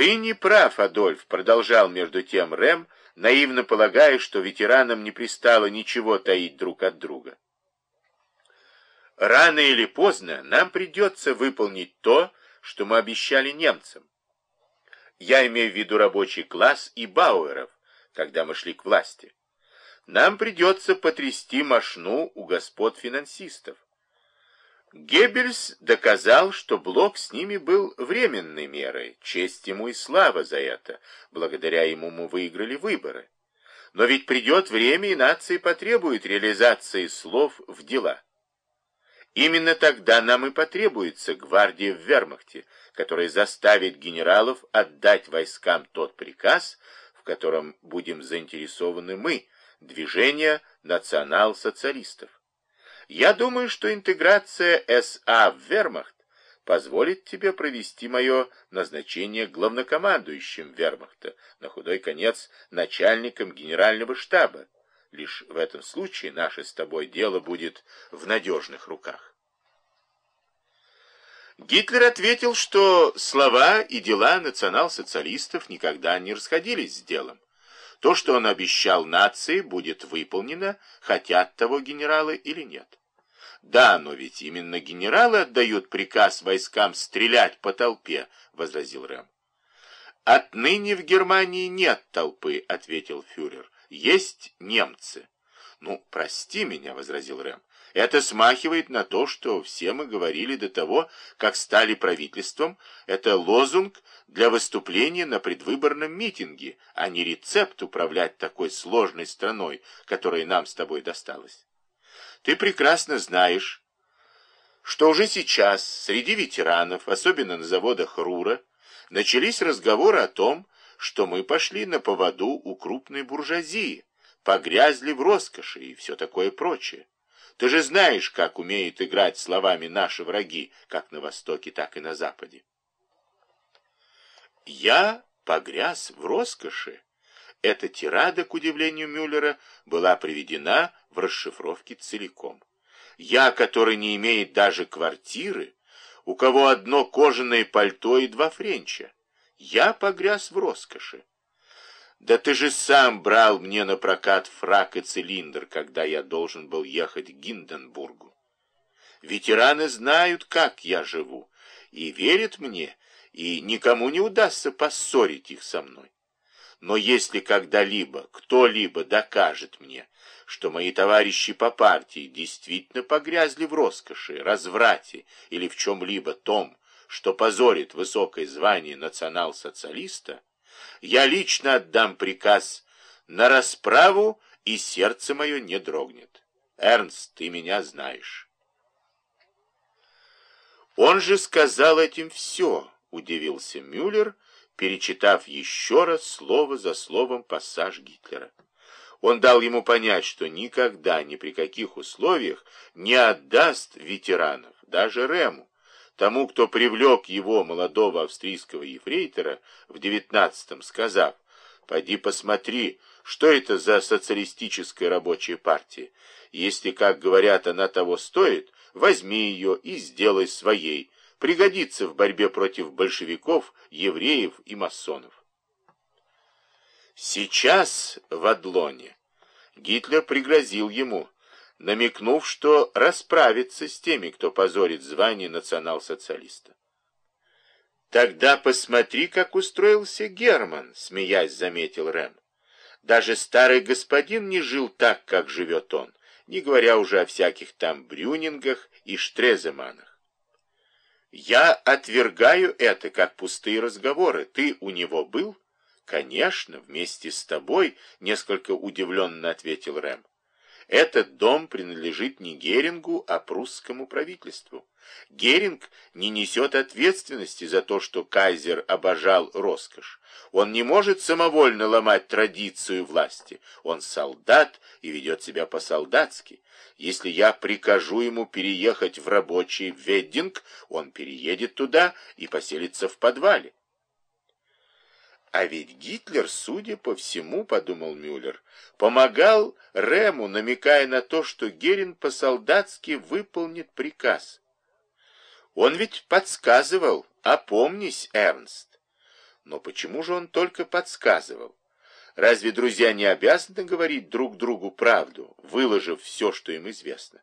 Ты не прав, Адольф, продолжал между тем Рэм, наивно полагая, что ветеранам не пристало ничего таить друг от друга. Рано или поздно нам придется выполнить то, что мы обещали немцам. Я имею в виду рабочий класс и Бауэров, когда мы шли к власти. Нам придется потрясти мошну у господ финансистов. Геббельс доказал, что блок с ними был временной мерой, честь ему и слава за это, благодаря ему мы выиграли выборы. Но ведь придет время, и нации потребует реализации слов в дела. Именно тогда нам и потребуется гвардия в вермахте, которая заставит генералов отдать войскам тот приказ, в котором будем заинтересованы мы, движение национал-социалистов. Я думаю, что интеграция СА в вермахт позволит тебе провести мое назначение главнокомандующим вермахта, на худой конец начальником генерального штаба. Лишь в этом случае наше с тобой дело будет в надежных руках. Гитлер ответил, что слова и дела национал-социалистов никогда не расходились с делом. То, что он обещал нации, будет выполнено, хотят того генералы или нет. Да, но ведь именно генералы отдают приказ войскам стрелять по толпе, возразил Рэм. Отныне в Германии нет толпы, ответил фюрер. Есть немцы. Ну, прости меня, возразил Рэм. Это смахивает на то, что все мы говорили до того, как стали правительством. Это лозунг для выступления на предвыборном митинге, а не рецепт управлять такой сложной страной, которая нам с тобой досталась. Ты прекрасно знаешь, что уже сейчас среди ветеранов, особенно на заводах РУРа, начались разговоры о том, что мы пошли на поводу у крупной буржуазии, погрязли в роскоши и все такое прочее. Ты же знаешь, как умеют играть словами наши враги, как на Востоке, так и на Западе. Я погряз в роскоши. Эта тирада, к удивлению Мюллера, была приведена в расшифровке целиком. Я, который не имеет даже квартиры, у кого одно кожаное пальто и два френча, я погряз в роскоши. Да ты же сам брал мне на прокат фрак и цилиндр, когда я должен был ехать к Гинденбургу. Ветераны знают, как я живу, и верят мне, и никому не удастся поссорить их со мной. Но если когда-либо кто-либо докажет мне, что мои товарищи по партии действительно погрязли в роскоши, разврате или в чем-либо том, что позорит высокое звание национал-социалиста, я лично отдам приказ на расправу, и сердце мое не дрогнет. Эрнст, ты меня знаешь. Он же сказал этим все, удивился Мюллер, перечитав еще раз слово за словом пассаж Гитлера. Он дал ему понять, что никогда, ни при каких условиях не отдаст ветеранов, даже Рему, тому, кто привлек его, молодого австрийского ефрейтора, в девятнадцатом, сказав, «Пойди посмотри, что это за социалистическая рабочая партия. Если, как говорят, она того стоит, возьми ее и сделай своей, пригодится в борьбе против большевиков, евреев и масонов». Сейчас в Адлоне Гитлер пригрозил ему – намекнув, что расправится с теми, кто позорит звание национал-социалиста. «Тогда посмотри, как устроился Герман», — смеясь заметил Рэм. «Даже старый господин не жил так, как живет он, не говоря уже о всяких там Брюнингах и Штреземанах. Я отвергаю это, как пустые разговоры. Ты у него был?» «Конечно, вместе с тобой», — несколько удивленно ответил Рэм. Этот дом принадлежит не Герингу, а прусскому правительству. Геринг не несет ответственности за то, что кайзер обожал роскошь. Он не может самовольно ломать традицию власти. Он солдат и ведет себя по-солдатски. Если я прикажу ему переехать в рабочий Веддинг, он переедет туда и поселится в подвале. А ведь Гитлер, судя по всему, подумал Мюллер, помогал Рему, намекая на то, что Герин по-солдатски выполнит приказ. Он ведь подсказывал, опомнись, Эрнст. Но почему же он только подсказывал? Разве друзья не обязаны говорить друг другу правду, выложив все, что им известно?